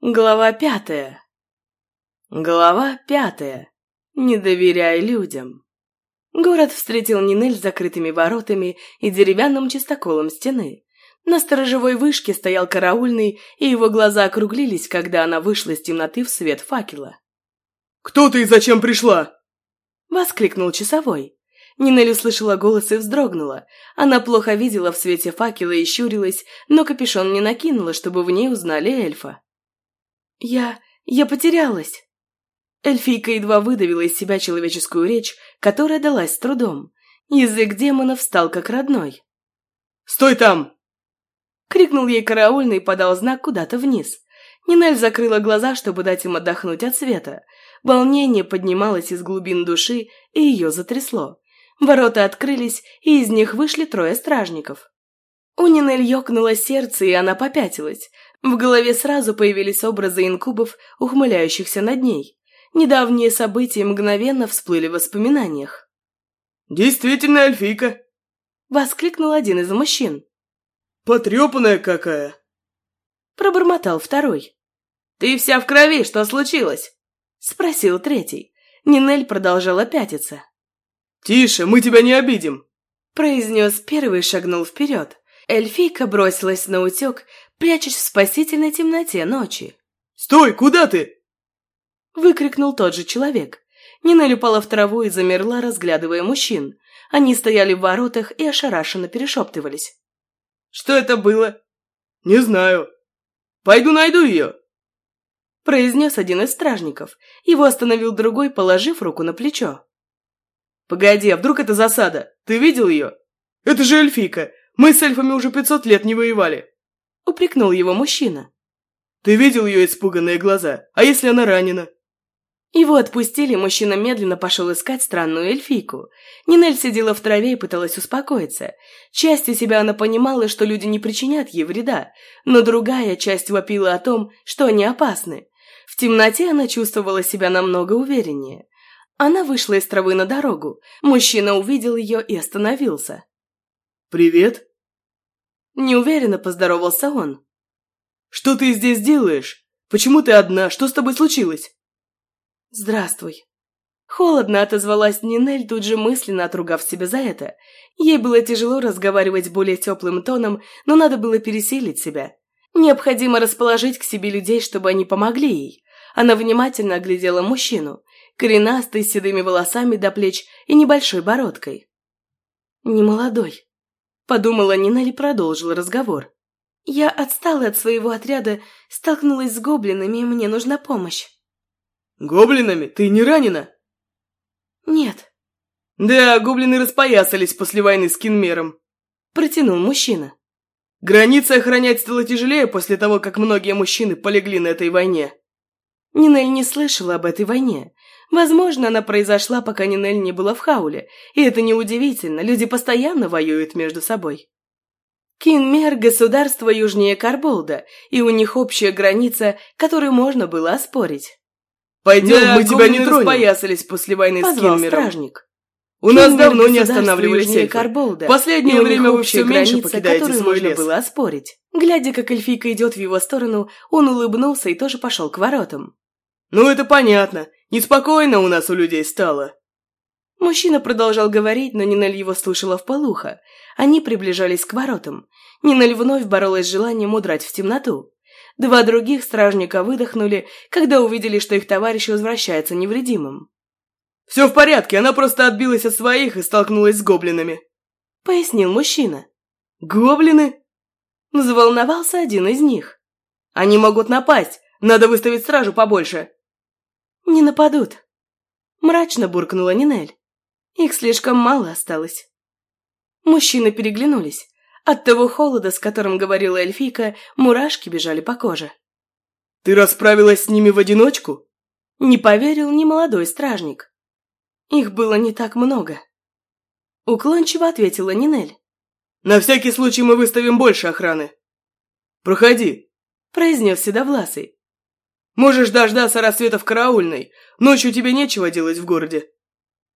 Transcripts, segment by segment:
Глава пятая. Глава пятая. Не доверяй людям. Город встретил Нинель с закрытыми воротами и деревянным чистоколом стены. На сторожевой вышке стоял караульный, и его глаза округлились, когда она вышла из темноты в свет факела. «Кто ты и зачем пришла?» Воскликнул часовой. Нинель услышала голос и вздрогнула. Она плохо видела в свете факела и щурилась, но капюшон не накинула, чтобы в ней узнали эльфа. «Я... я потерялась!» Эльфийка едва выдавила из себя человеческую речь, которая далась с трудом. Язык демонов стал как родной. «Стой там!» Крикнул ей караульный и подал знак куда-то вниз. Нинель закрыла глаза, чтобы дать им отдохнуть от света. Волнение поднималось из глубин души, и ее затрясло. Ворота открылись, и из них вышли трое стражников. У Нинель ёкнуло сердце, и она попятилась. В голове сразу появились образы инкубов, ухмыляющихся над ней. Недавние события мгновенно всплыли в воспоминаниях. «Действительно эльфийка!» — воскликнул один из мужчин. «Потрепанная какая!» Пробормотал второй. «Ты вся в крови, что случилось?» — спросил третий. Нинель продолжала пятиться. «Тише, мы тебя не обидим!» произнес первый и шагнул вперед. Эльфийка бросилась на утек, прячась в спасительной темноте ночи. «Стой, куда ты?» Выкрикнул тот же человек. Нинель упала в траву и замерла, разглядывая мужчин. Они стояли в воротах и ошарашенно перешептывались. «Что это было?» «Не знаю. Пойду найду ее!» Произнес один из стражников. Его остановил другой, положив руку на плечо. «Погоди, а вдруг это засада? Ты видел ее? Это же эльфийка! Мы с эльфами уже пятьсот лет не воевали!» Упрекнул его мужчина. «Ты видел ее испуганные глаза? А если она ранена?» Его отпустили, мужчина медленно пошел искать странную эльфийку. Нинель сидела в траве и пыталась успокоиться. Частью себя она понимала, что люди не причинят ей вреда, но другая часть вопила о том, что они опасны. В темноте она чувствовала себя намного увереннее. Она вышла из травы на дорогу. Мужчина увидел ее и остановился. «Привет», Неуверенно поздоровался он. «Что ты здесь делаешь? Почему ты одна? Что с тобой случилось?» «Здравствуй». Холодно отозвалась Нинель, тут же мысленно отругав себя за это. Ей было тяжело разговаривать более теплым тоном, но надо было пересилить себя. Необходимо расположить к себе людей, чтобы они помогли ей. Она внимательно оглядела мужчину, коренастый, с седыми волосами до плеч и небольшой бородкой. «Немолодой», Подумала Нина и продолжила разговор. Я отстала от своего отряда, столкнулась с гоблинами, и мне нужна помощь. Гоблинами? Ты не ранена? Нет. Да, гоблины распоясались после войны с Кинмером. Протянул мужчина. Границы охранять стало тяжелее после того, как многие мужчины полегли на этой войне. Нинель не слышала об этой войне. Возможно, она произошла, пока Нинель не была в Хауле, и это неудивительно, люди постоянно воюют между собой. Кинмер – государство южнее Карболда, и у них общая граница, которую можно было оспорить. «Пойдем, да, мы тебя не тронем!» поясались после войны с Кинмером. стражник. У нас давно не останавливались эльфы. Карболда, Последнее время вы все меньше покидаете свой лес. было оспорить. Глядя, как эльфийка идет в его сторону, он улыбнулся и тоже пошел к воротам. «Ну, это понятно. Неспокойно у нас у людей стало». Мужчина продолжал говорить, но Нинель его слушала вполуха. Они приближались к воротам. Нинель вновь боролась с желанием удрать в темноту. Два других стражника выдохнули, когда увидели, что их товарищ возвращается невредимым. «Все в порядке, она просто отбилась от своих и столкнулась с гоблинами», — пояснил мужчина. «Гоблины?» Заволновался один из них. «Они могут напасть, надо выставить стражу побольше». «Не нападут», – мрачно буркнула Нинель. «Их слишком мало осталось». Мужчины переглянулись. От того холода, с которым говорила эльфийка, мурашки бежали по коже. «Ты расправилась с ними в одиночку?» Не поверил ни молодой стражник. Их было не так много. Уклончиво ответила Нинель. «На всякий случай мы выставим больше охраны. Проходи», – произнес Седовласый. Можешь дождаться рассвета в караульной. Ночью тебе нечего делать в городе».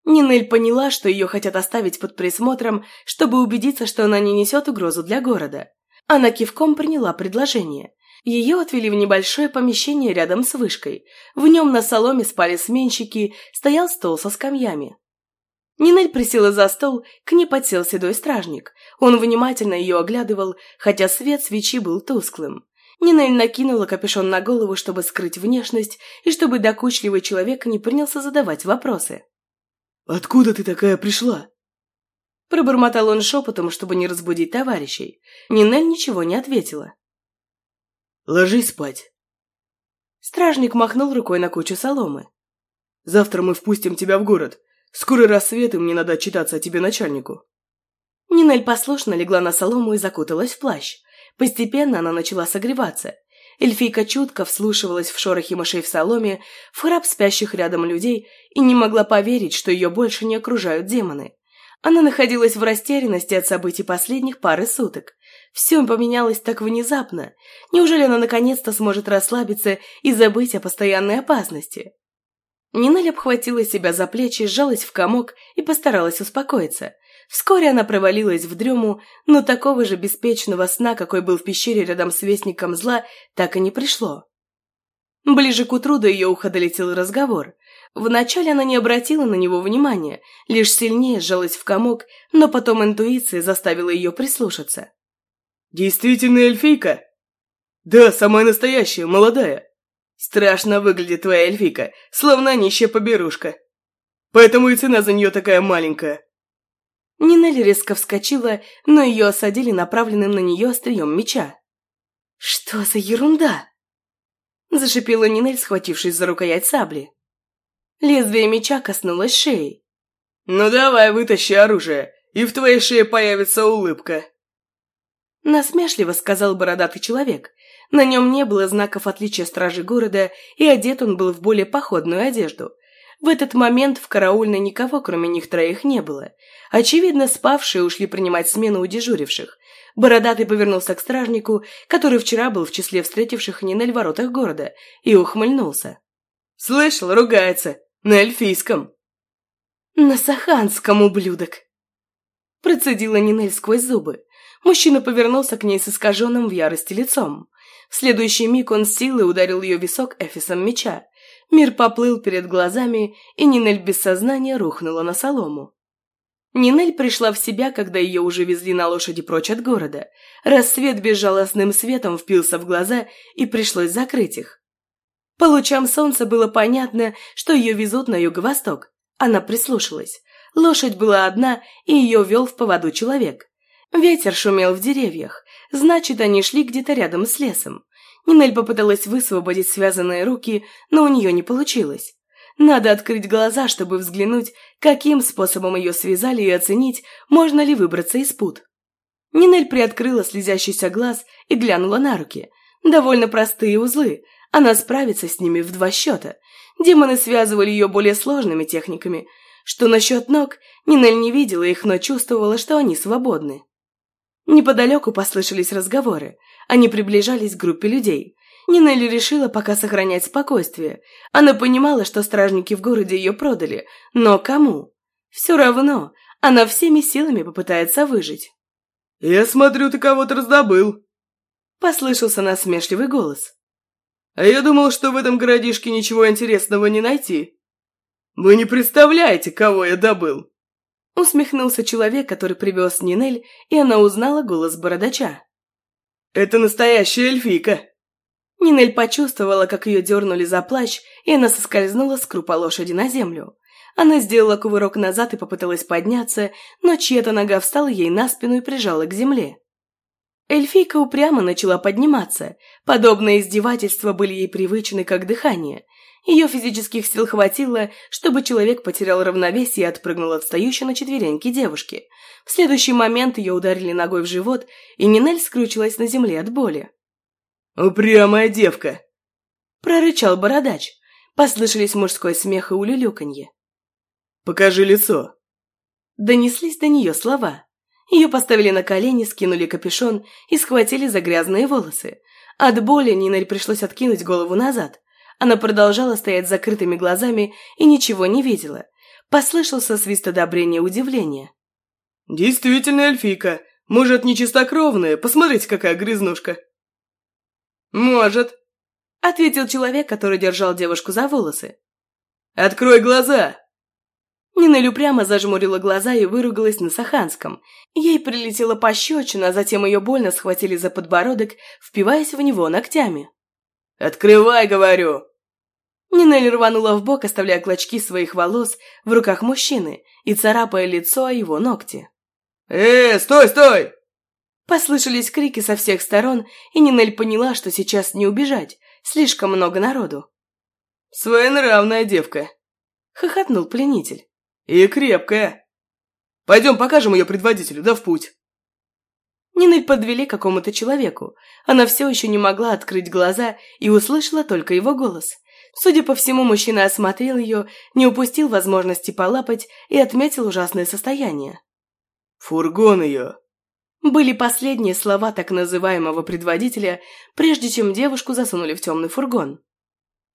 Нинель поняла, что ее хотят оставить под присмотром, чтобы убедиться, что она не несет угрозу для города. Она кивком приняла предложение. Ее отвели в небольшое помещение рядом с вышкой. В нем на соломе спали сменщики, стоял стол со скамьями. Нинель присела за стол, к ней подсел седой стражник. Он внимательно ее оглядывал, хотя свет свечи был тусклым. Нинель накинула капюшон на голову, чтобы скрыть внешность, и чтобы докучливый человек не принялся задавать вопросы. «Откуда ты такая пришла?» Пробормотал он шепотом, чтобы не разбудить товарищей. Нинель ничего не ответила. «Ложись спать». Стражник махнул рукой на кучу соломы. «Завтра мы впустим тебя в город. Скоро рассвет, и мне надо отчитаться о тебе начальнику». Нинель послушно легла на солому и закуталась в плащ. Постепенно она начала согреваться. Эльфийка чутко вслушивалась в шорохи мышей в соломе, в храп спящих рядом людей и не могла поверить, что ее больше не окружают демоны. Она находилась в растерянности от событий последних пары суток. Все поменялось так внезапно. Неужели она наконец-то сможет расслабиться и забыть о постоянной опасности? Нинель обхватила себя за плечи, сжалась в комок и постаралась успокоиться. Вскоре она провалилась в дрему, но такого же беспечного сна, какой был в пещере рядом с Вестником Зла, так и не пришло. Ближе к утру до ее уха долетел разговор. Вначале она не обратила на него внимания, лишь сильнее сжалась в комок, но потом интуиция заставила ее прислушаться. «Действительно эльфийка?» «Да, самая настоящая, молодая. Страшно выглядит твоя эльфийка, словно нищая поберушка. Поэтому и цена за нее такая маленькая». Нинель резко вскочила, но ее осадили направленным на нее острием меча. «Что за ерунда?» Зашипела Нинель, схватившись за рукоять сабли. Лезвие меча коснулось шеи. «Ну давай, вытащи оружие, и в твоей шее появится улыбка». Насмешливо сказал бородатый человек. На нем не было знаков отличия стражи города, и одет он был в более походную одежду. В этот момент в караульной никого, кроме них троих, не было. Очевидно, спавшие ушли принимать смену у дежуривших. Бородатый повернулся к стражнику, который вчера был в числе встретивших Нинель в воротах города, и ухмыльнулся. «Слышал, ругается. На эльфийском». «На саханском, ублюдок!» Процедила Нинель сквозь зубы. Мужчина повернулся к ней с искаженным в ярости лицом. В следующий миг он силой ударил ее висок эфисом меча. Мир поплыл перед глазами, и Нинель без сознания рухнула на солому. Нинель пришла в себя, когда ее уже везли на лошади прочь от города. Рассвет безжалостным светом впился в глаза, и пришлось закрыть их. По лучам солнца было понятно, что ее везут на юго-восток. Она прислушалась. Лошадь была одна, и ее вел в поводу человек. Ветер шумел в деревьях, значит, они шли где-то рядом с лесом. Нинель попыталась высвободить связанные руки, но у нее не получилось. Надо открыть глаза, чтобы взглянуть, каким способом ее связали и оценить, можно ли выбраться из пут. Нинель приоткрыла слезящийся глаз и глянула на руки. Довольно простые узлы, она справится с ними в два счета. Демоны связывали ее более сложными техниками. Что насчет ног, Нинель не видела их, но чувствовала, что они свободны. Неподалеку послышались разговоры. Они приближались к группе людей. Нинелли решила пока сохранять спокойствие. Она понимала, что стражники в городе ее продали, но кому? Все равно, она всеми силами попытается выжить. «Я смотрю, ты кого-то раздобыл», — послышался насмешливый голос. «А я думал, что в этом городишке ничего интересного не найти. Вы не представляете, кого я добыл!» Усмехнулся человек, который привез Нинель, и она узнала голос бородача. «Это настоящая эльфийка!» Нинель почувствовала, как ее дернули за плащ, и она соскользнула с крупа лошади на землю. Она сделала кувырок назад и попыталась подняться, но чья-то нога встала ей на спину и прижала к земле. Эльфийка упрямо начала подниматься. Подобные издевательства были ей привычны, как дыхание. Ее физических сил хватило, чтобы человек потерял равновесие и отпрыгнул от стоящей на четвереньке девушки. В следующий момент ее ударили ногой в живот, и Нинель скрючилась на земле от боли. «Упрямая девка!» Прорычал бородач. Послышались мужской смех и улюлюканье. «Покажи лицо!» Донеслись до нее слова. Ее поставили на колени, скинули капюшон и схватили за грязные волосы. От боли Нинель пришлось откинуть голову назад. Она продолжала стоять с закрытыми глазами и ничего не видела. Послышался свист одобрения и удивления. «Действительно эльфийка. Может, не чистокровная. Посмотрите, какая грязнушка!» «Может», — ответил человек, который держал девушку за волосы. «Открой глаза!» Нинель упрямо зажмурила глаза и выругалась на саханском. Ей прилетела пощечина, а затем ее больно схватили за подбородок, впиваясь в него ногтями. «Открывай, говорю!» Нинель рванула в бок, оставляя клочки своих волос в руках мужчины и царапая лицо о его ногти. «Э, стой, стой!» Послышались крики со всех сторон, и Нинель поняла, что сейчас не убежать, слишком много народу. «Своенравная девка!» — хохотнул пленитель. «И крепкая! Пойдем покажем ее предводителю, да в путь!» Нинель подвели какому-то человеку. Она все еще не могла открыть глаза и услышала только его голос. Судя по всему, мужчина осмотрел ее, не упустил возможности полапать и отметил ужасное состояние. «Фургон ее!» Были последние слова так называемого предводителя, прежде чем девушку засунули в темный фургон.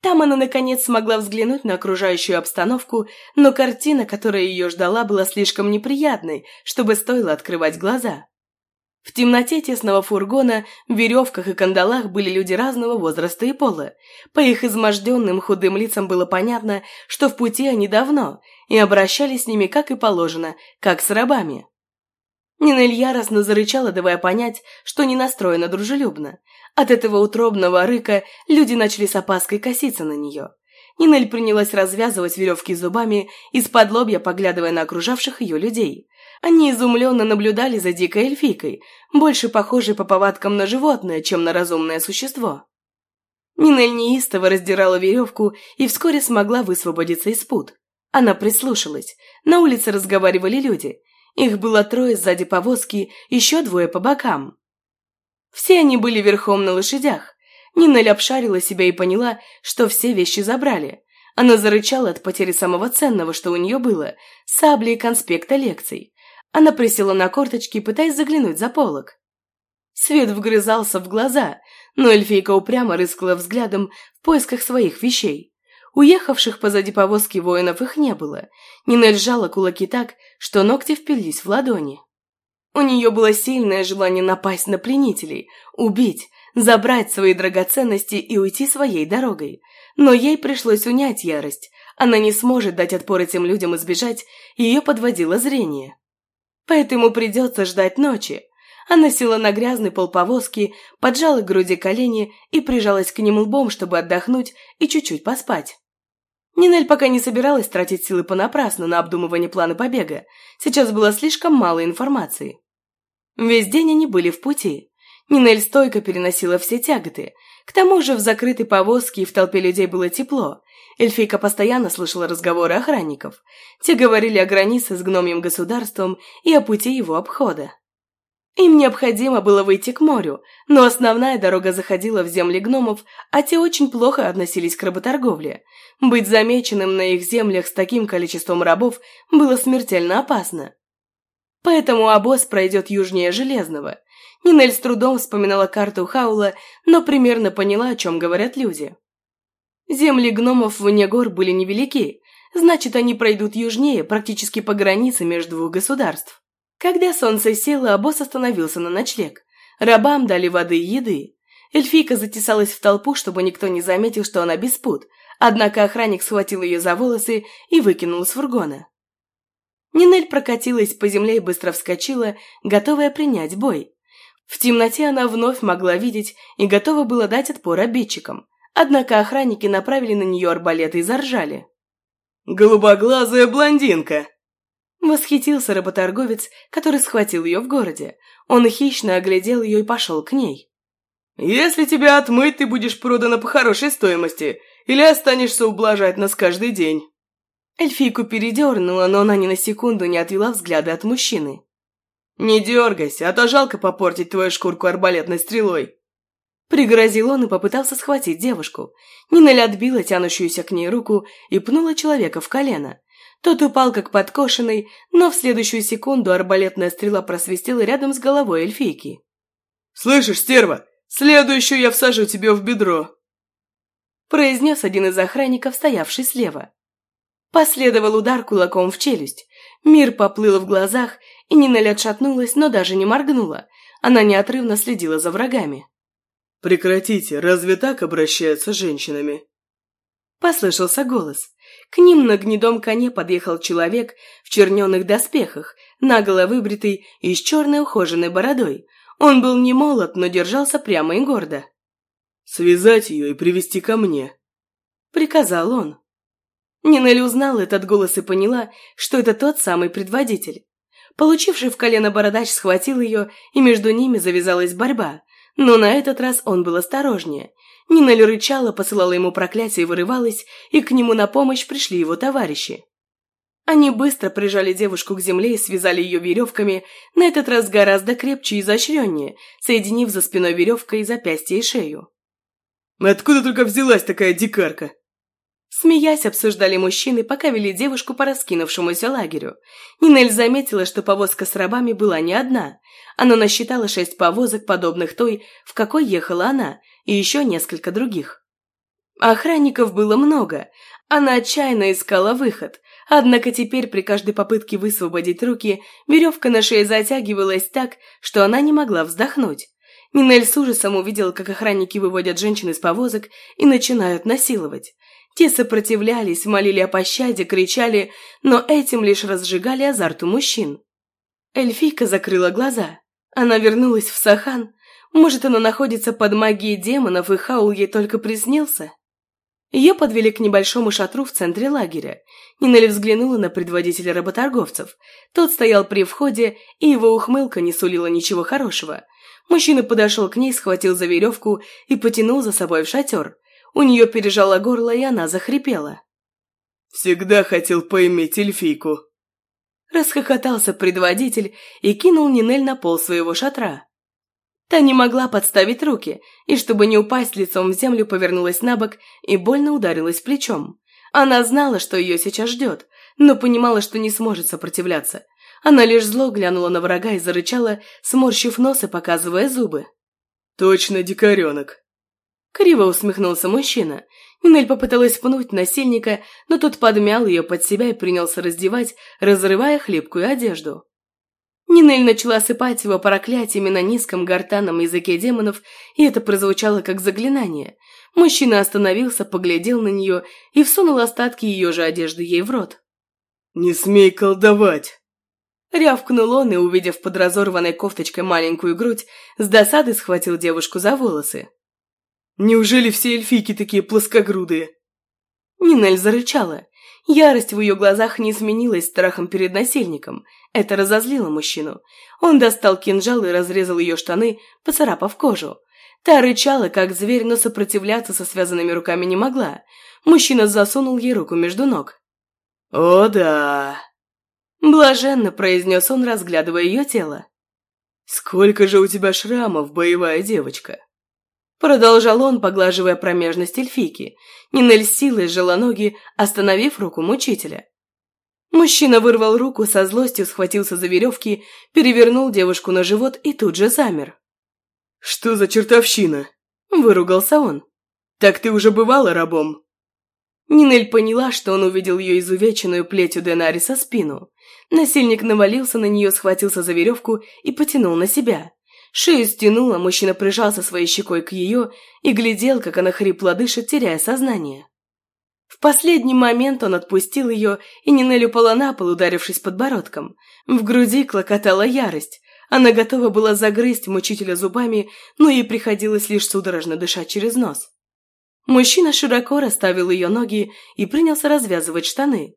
Там она, наконец, смогла взглянуть на окружающую обстановку, но картина, которая ее ждала, была слишком неприятной, чтобы стоило открывать глаза. В темноте тесного фургона, в веревках и кандалах были люди разного возраста и пола. По их изможденным худым лицам было понятно, что в пути они давно, и обращались с ними как и положено, как с рабами. Нинель яростно зарычала, давая понять, что не настроена дружелюбно. От этого утробного рыка люди начали с опаской коситься на нее. Нинель принялась развязывать веревки зубами, из-под лобья поглядывая на окружавших ее людей. Они изумленно наблюдали за дикой эльфийкой, больше похожей по повадкам на животное, чем на разумное существо. Нинель неистово раздирала веревку и вскоре смогла высвободиться из пут. Она прислушалась. На улице разговаривали люди. Их было трое сзади повозки, еще двое по бокам. Все они были верхом на лошадях. Нинель обшарила себя и поняла, что все вещи забрали. Она зарычала от потери самого ценного, что у нее было – сабли и конспекта лекций. Она присела на корточки, пытаясь заглянуть за полок. Свет вгрызался в глаза, но эльфийка упрямо рыскала взглядом в поисках своих вещей. Уехавших позади повозки воинов их не было. Нинель сжала кулаки так, что ногти впились в ладони. У нее было сильное желание напасть на пленителей, убить, забрать свои драгоценности и уйти своей дорогой. Но ей пришлось унять ярость. Она не сможет дать отпор этим людям и сбежать, ее подводило зрение. Поэтому придется ждать ночи. Она села на грязный пол повозки, поджала к груди колени и прижалась к ним лбом, чтобы отдохнуть и чуть-чуть поспать. Нинель пока не собиралась тратить силы понапрасну на обдумывание плана побега. Сейчас было слишком мало информации. Весь день они были в пути. Нинель стойко переносила все тяготы. К тому же в закрытой повозке и в толпе людей было тепло. Эльфийка постоянно слышала разговоры охранников. Те говорили о границе с гномьим государством и о пути его обхода. Им необходимо было выйти к морю, но основная дорога заходила в земли гномов, а те очень плохо относились к работорговле. Быть замеченным на их землях с таким количеством рабов было смертельно опасно. Поэтому обоз пройдет южнее Железного. Нинель с трудом вспоминала карту Хаула, но примерно поняла, о чем говорят люди. Земли гномов вне гор были невелики, значит, они пройдут южнее, практически по границе между двух государств. Когда солнце село, обоз остановился на ночлег. Рабам дали воды и еды. Эльфийка затесалась в толпу, чтобы никто не заметил, что она без пут, однако охранник схватил ее за волосы и выкинул из фургона. Нинель прокатилась по земле и быстро вскочила, готовая принять бой. В темноте она вновь могла видеть и готова была дать отпор обидчикам, однако охранники направили на нее арбалеты и заржали. «Голубоглазая блондинка!» Восхитился работорговец, который схватил ее в городе. Он хищно оглядел ее и пошел к ней. «Если тебя отмыть, ты будешь продана по хорошей стоимости, или останешься ублажать нас каждый день». Эльфийку передернула, но она ни на секунду не отвела взгляды от мужчины. «Не дергайся, а то жалко попортить твою шкурку арбалетной стрелой». Пригрозил он и попытался схватить девушку. Нинель отбила тянущуюся к ней руку и пнула человека в колено. Тот упал как подкошенный, но в следующую секунду арбалетная стрела просвистела рядом с головой эльфийки. «Слышишь, стерва, следующую я всажу тебе в бедро!» произнес один из охранников, стоявший слева. Последовал удар кулаком в челюсть. Мир поплыл в глазах, и Нинель отшатнулась, но даже не моргнула. Она неотрывно следила за врагами. Прекратите, разве так обращаются с женщинами?» Послышался голос. К ним на гнедом коне подъехал человек в черненых доспехах, наголо выбритый и с черной ухоженной бородой. Он был не молод, но держался прямо и гордо. «Связать ее и привести ко мне», — приказал он. Нинель узнала этот голос и поняла, что это тот самый предводитель. Получивший в колено бородач схватил ее, и между ними завязалась борьба. Но на этот раз он был осторожнее. Нинель рычала, посылала ему проклятие и вырывалась, и к нему на помощь пришли его товарищи. Они быстро прижали девушку к земле и связали ее веревками, на этот раз гораздо крепче и изощреннее, соединив за спиной веревкой запястье и шею. «Откуда только взялась такая дикарка?» Смеясь, обсуждали мужчины, пока вели девушку по раскинувшемуся лагерю. Нинель заметила, что повозка с рабами была не одна. Она насчитала шесть повозок, подобных той, в какой ехала она, и еще несколько других. Охранников было много. Она отчаянно искала выход. Однако теперь при каждой попытке высвободить руки веревка на шее затягивалась так, что она не могла вздохнуть. Нинель с ужасом увидела, как охранники выводят женщин из повозок и начинают насиловать. Те сопротивлялись, молили о пощаде, кричали, но этим лишь разжигали азарт у мужчин. Эльфийка закрыла глаза. Она вернулась в Сахан. Может, она находится под магией демонов, и Хаул ей только приснился? Ее подвели к небольшому шатру в центре лагеря. Нинель взглянула на предводителя работорговцев. Тот стоял при входе, и его ухмылка не сулила ничего хорошего. Мужчина подошел к ней, схватил за веревку и потянул за собой в шатер. У нее пережало горло, и она захрипела. «Всегда хотел поиметь эльфийку!» Расхохотался предводитель и кинул Нинель на пол своего шатра. Та не могла подставить руки, и чтобы не упасть лицом в землю, повернулась на бок и больно ударилась плечом. Она знала, что ее сейчас ждет, но понимала, что не сможет сопротивляться. Она лишь зло глянула на врага и зарычала, сморщив нос и показывая зубы. «Точно дикаренок!» Криво усмехнулся мужчина. Нинель попыталась пнуть насильника, но тот подмял ее под себя и принялся раздевать, разрывая хлипкую одежду. Нинель начала сыпать его проклятиями на низком гортанном языке демонов, и это прозвучало как заклинание. Мужчина остановился, поглядел на нее и всунул остатки ее же одежды ей в рот. «Не смей колдовать!» Рявкнул он и, увидев под разорванной кофточкой маленькую грудь, с досады схватил девушку за волосы. Неужели все эльфийки такие плоскогрудые?» Нинель зарычала. Ярость в ее глазах не изменилась страхом перед насильником. Это разозлило мужчину. Он достал кинжал и разрезал ее штаны, поцарапав кожу. Та рычала, как зверь, но сопротивляться со связанными руками не могла. Мужчина засунул ей руку между ног. «О да!» Блаженно произнес он, разглядывая ее тело. «Сколько же у тебя шрамов, боевая девочка!» Продолжал он, поглаживая промежность эльфийки. Нинель силой сжала ноги, остановив руку мучителя. Мужчина вырвал руку, со злостью схватился за веревки, перевернул девушку на живот и тут же замер. «Что за чертовщина?» – выругался он. «Так ты уже бывала рабом?» Нинель поняла, что он увидел ее изувеченную плетью Денариса спину. Насильник навалился на нее, схватился за веревку и потянул на себя. Шею стянула, мужчина прижался своей щекой к ее и глядел, как она хрипло дышит, теряя сознание. В последний момент он отпустил ее, и Нинель упала на пол, ударившись подбородком. В груди клокотала ярость. Она готова была загрызть мучителя зубами, но ей приходилось лишь судорожно дышать через нос. Мужчина широко расставил ее ноги и принялся развязывать штаны.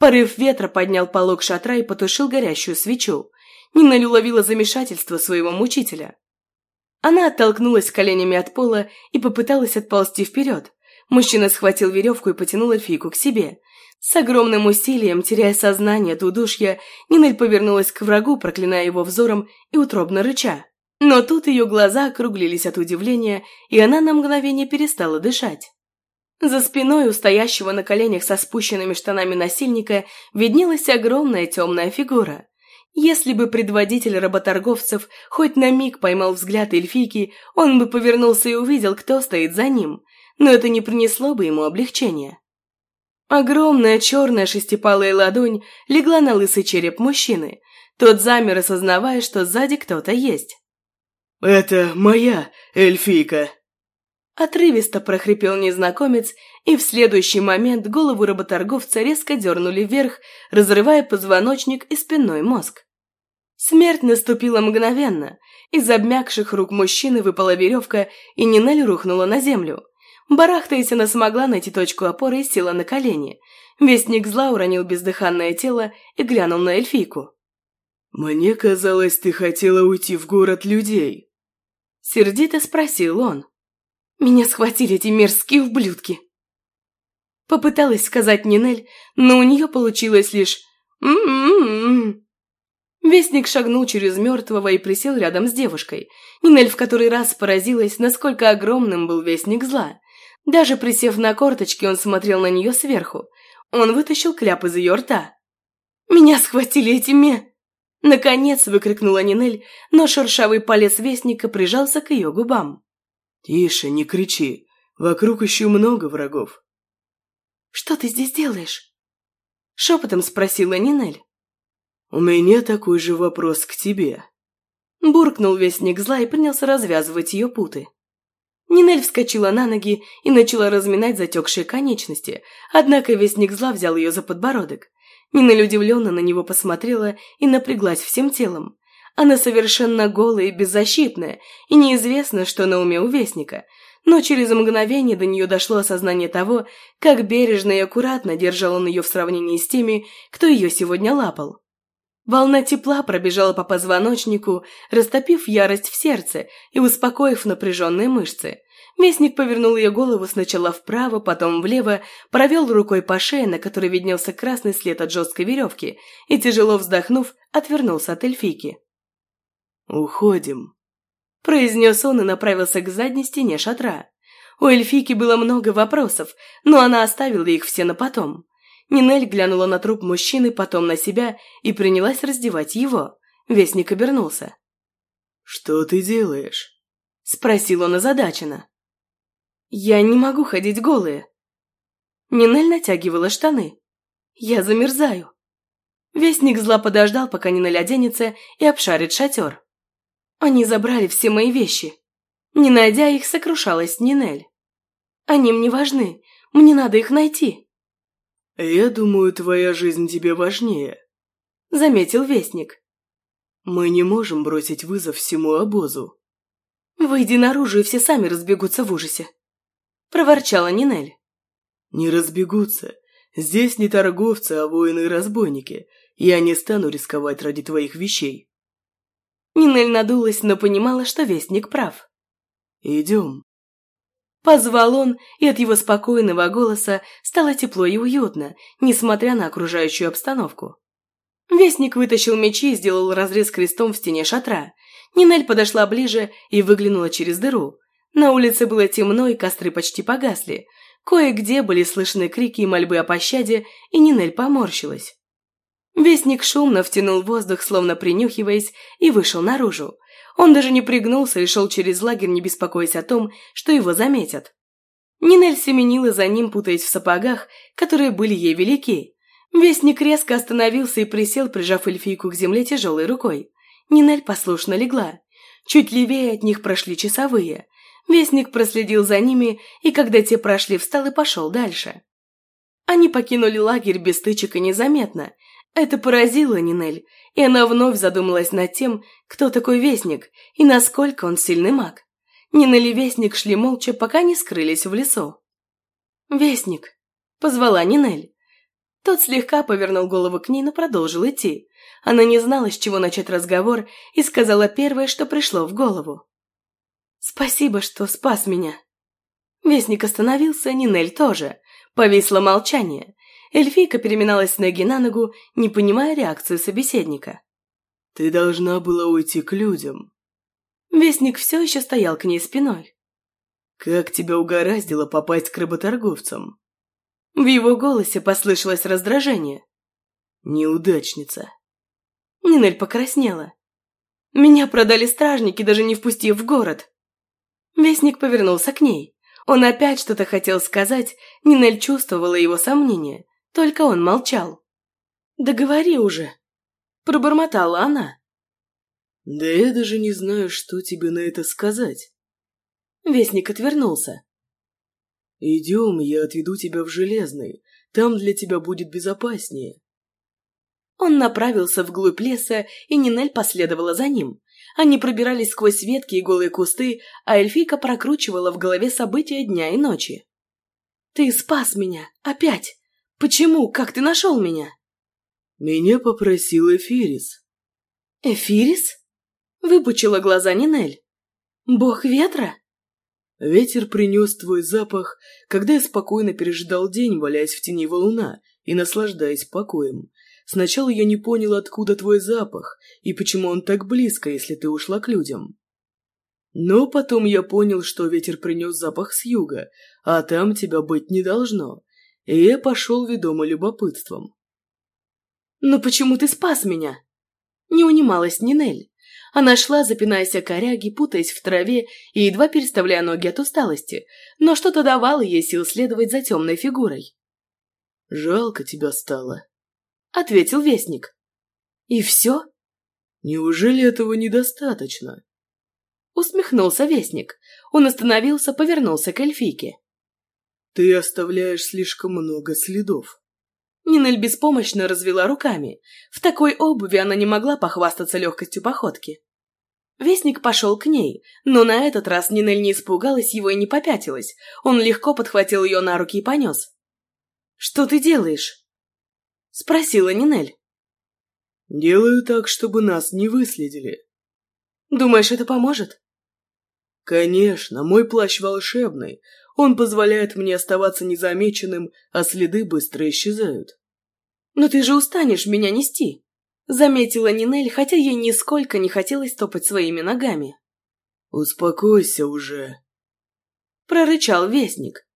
Порыв ветра поднял полог шатра и потушил горящую свечу. Нина уловила замешательство своего мучителя. Она оттолкнулась коленями от пола и попыталась отползти вперед. Мужчина схватил веревку и потянул эльфийку к себе. С огромным усилием, теряя сознание от удушья, Нинель повернулась к врагу, проклиная его взором и утробно рыча. Но тут ее глаза округлились от удивления, и она на мгновение перестала дышать. За спиной у стоящего на коленях со спущенными штанами насильника виднелась огромная темная фигура. Если бы предводитель работорговцев хоть на миг поймал взгляд эльфийки, он бы повернулся и увидел, кто стоит за ним, но это не принесло бы ему облегчения. Огромная черная шестипалая ладонь легла на лысый череп мужчины. Тот замер, осознавая, что сзади кто-то есть. «Это моя эльфийка», Отрывисто прохрипел незнакомец, и в следующий момент голову работорговца резко дернули вверх, разрывая позвоночник и спинной мозг. Смерть наступила мгновенно. Из обмякших рук мужчины выпала веревка, и Нинель рухнула на землю. Барахтаясь, она смогла найти точку опоры и села на колени. Вестник зла уронил бездыханное тело и глянул на эльфийку. «Мне казалось, ты хотела уйти в город людей». Сердито спросил он. Меня схватили эти мерзкие ублюдки. Попыталась сказать Нинель, но у нее получилось лишь «м-м-м». Вестник шагнул через мертвого и присел рядом с девушкой. Нинель в который раз поразилась, насколько огромным был Вестник зла. Даже присев на корточки, он смотрел на нее сверху. Он вытащил кляп из ее рта. «Меня схватили эти ме...» Наконец выкрикнула Нинель, но шершавый палец Вестника прижался к ее губам. «Тише, не кричи. Вокруг еще много врагов». «Что ты здесь делаешь?» Шепотом спросила Нинель. «У меня такой же вопрос к тебе». Буркнул вестник зла и принялся развязывать ее путы. Нинель вскочила на ноги и начала разминать затекшие конечности, однако вестник зла взял ее за подбородок. Нинель удивленно на него посмотрела и напряглась всем телом. Она совершенно голая и беззащитная, и неизвестно, что на уме у Вестника. Но через мгновение до нее дошло осознание того, как бережно и аккуратно держал он ее в сравнении с теми, кто ее сегодня лапал. Волна тепла пробежала по позвоночнику, растопив ярость в сердце и успокоив напряженные мышцы. Местник повернул ее голову сначала вправо, потом влево, провел рукой по шее, на которой виднелся красный след от жесткой веревки, и, тяжело вздохнув, отвернулся от эльфийки. «Уходим», – произнес он и направился к задней стене шатра. У эльфийки было много вопросов, но она оставила их все на потом. Нинель глянула на труп мужчины, потом на себя и принялась раздевать его. Вестник обернулся. «Что ты делаешь?» – спросил он озадаченно. «Я не могу ходить голые». Нинель натягивала штаны. «Я замерзаю». Вестник зла подождал, пока Нинель оденется и обшарит шатер. Они забрали все мои вещи. Не найдя их, сокрушалась Нинель. Они мне важны, мне надо их найти. Я думаю, твоя жизнь тебе важнее, заметил Вестник. Мы не можем бросить вызов всему обозу. Выйди наружу, и все сами разбегутся в ужасе. Проворчала Нинель. Не разбегутся. Здесь не торговцы, а воины и разбойники. Я не стану рисковать ради твоих вещей. Нинель надулась, но понимала, что Вестник прав. «Идем». Позвал он, и от его спокойного голоса стало тепло и уютно, несмотря на окружающую обстановку. Вестник вытащил мечи и сделал разрез крестом в стене шатра. Нинель подошла ближе и выглянула через дыру. На улице было темно, и костры почти погасли. Кое-где были слышны крики и мольбы о пощаде, и Нинель поморщилась. Вестник шумно втянул воздух, словно принюхиваясь, и вышел наружу. Он даже не пригнулся и шел через лагерь, не беспокоясь о том, что его заметят. Нинель семенила за ним, путаясь в сапогах, которые были ей велики. Вестник резко остановился и присел, прижав эльфийку к земле тяжелой рукой. Нинель послушно легла. Чуть левее от них прошли часовые. Вестник проследил за ними, и когда те прошли, встал и пошел дальше. Они покинули лагерь без стычек и незаметно, это поразило Нинель, и она вновь задумалась над тем, кто такой Вестник и насколько он сильный маг. Нинель и Вестник шли молча, пока не скрылись в лесу. «Вестник!» – позвала Нинель. Тот слегка повернул голову к ней, но продолжил идти. Она не знала, с чего начать разговор, и сказала первое, что пришло в голову. «Спасибо, что спас меня». Вестник остановился, Нинель тоже. Повисло молчание. Эльфийка переминалась с ноги на ногу, не понимая реакцию собеседника. «Ты должна была уйти к людям». Вестник все еще стоял к ней спиной. «Как тебя угораздило попасть к работорговцам?» В его голосе послышалось раздражение. «Неудачница». Нинель покраснела. «Меня продали стражники, даже не впустив в город». Вестник повернулся к ней. Он опять что-то хотел сказать, Нинель чувствовала его сомнения, только он молчал. «Да говори уже!» Пробормотала она. «Да я даже не знаю, что тебе на это сказать». Вестник отвернулся. «Идем, я отведу тебя в Железный. Там для тебя будет безопаснее». Он направился вглубь леса, и Нинель последовала за ним. Они пробирались сквозь ветки и голые кусты, а эльфийка прокручивала в голове события дня и ночи. «Ты спас меня! Опять! Почему? Как ты нашел меня?» «Меня попросил Эфирис». «Эфирис?» — выпучила глаза Нинель. «Бог ветра?» Ветер принес твой запах, когда я спокойно пережидал день, валяясь в тени валуна и наслаждаясь покоем. Сначала я не понял, откуда твой запах и почему он так близко, если ты ушла к людям. Но потом я понял, что ветер принес запах с юга, а там тебя быть не должно, и я пошел ведомо любопытством. «Но почему ты спас меня?» Не унималась Нинель. Она шла, запинаясь о коряги, путаясь в траве и едва переставляя ноги от усталости, но что-то давало ей сил следовать за темной фигурой. «Жалко тебя стало», — ответил Вестник. «И все?» «Неужели этого недостаточно?» Усмехнулся Вестник. Он остановился, повернулся к эльфийке. «Ты оставляешь слишком много следов». Нинель беспомощно развела руками. В такой обуви она не могла похвастаться легкостью походки. Вестник пошел к ней, но на этот раз Нинель не испугалась его и не попятилась. Он легко подхватил ее на руки и понес. «Что ты делаешь?» — спросила Нинель. «Делаю так, чтобы нас не выследили». «Думаешь, это поможет?» «Конечно, мой плащ волшебный. Он позволяет мне оставаться незамеченным, а следы быстро исчезают. «Но ты же устанешь меня нести», — заметила Нинель, хотя ей нисколько не хотелось топать своими ногами. «Успокойся уже», — прорычал Вестник.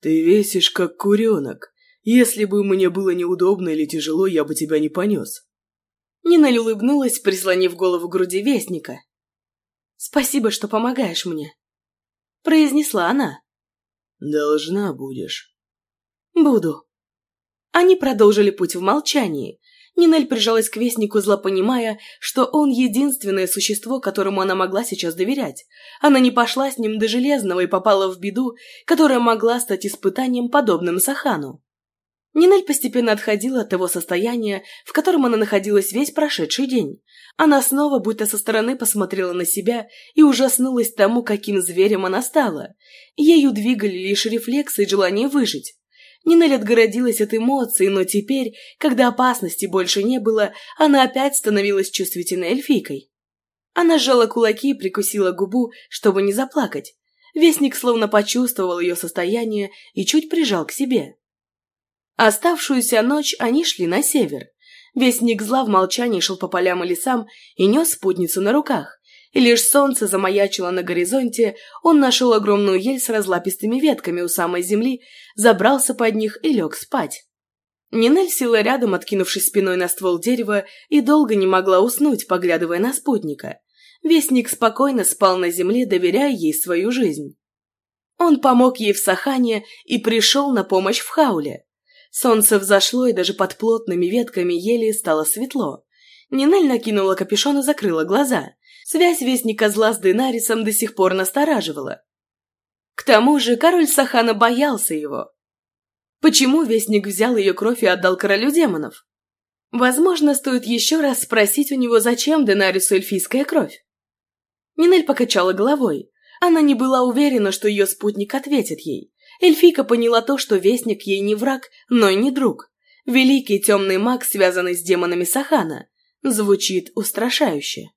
«Ты весишь, как куренок. Если бы мне было неудобно или тяжело, я бы тебя не понес». Нинель улыбнулась, прислонив голову к груди Вестника. «Спасибо, что помогаешь мне», — произнесла она. «Должна будешь». «Буду». Они продолжили путь в молчании. Нинель прижалась к Вестнику, зло понимая, что он единственное существо, которому она могла сейчас доверять. Она не пошла с ним до Железного и попала в беду, которая могла стать испытанием, подобным Сахану. Нинель постепенно отходила от того состояния, в котором она находилась весь прошедший день. Она снова будто со стороны посмотрела на себя и ужаснулась тому, каким зверем она стала. Ею двигали лишь рефлексы и желание выжить. Нинель отгородилась от эмоций, но теперь, когда опасности больше не было, она опять становилась чувствительной эльфийкой. Она сжала кулаки и прикусила губу, чтобы не заплакать. Вестник словно почувствовал ее состояние и чуть прижал к себе. Оставшуюся ночь они шли на север. Вестник зла в молчании шел по полям и лесам и нес спутницу на руках. И лишь солнце замаячило на горизонте, он нашел огромную ель с разлапистыми ветками у самой земли, забрался под них и лег спать. Нинель села рядом, откинувшись спиной на ствол дерева, и долго не могла уснуть, поглядывая на спутника. Вестник спокойно спал на земле, доверяя ей свою жизнь. Он помог ей в Сахане и пришел на помощь в Хауле. Солнце взошло, и даже под плотными ветками ели стало светло. Нинель накинула капюшон и закрыла глаза. Связь Вестника зла с Денарисом до сих пор настораживала. К тому же король Сахана боялся его. Почему Вестник взял ее кровь и отдал королю демонов? Возможно, стоит еще раз спросить у него, зачем Денарису эльфийская кровь. Нинель покачала головой. Она не была уверена, что ее спутник ответит ей. Эльфийка поняла то, что Вестник ей не враг, но и не друг. Великий темный маг, связанный с демонами Сахана. Звучит устрашающе.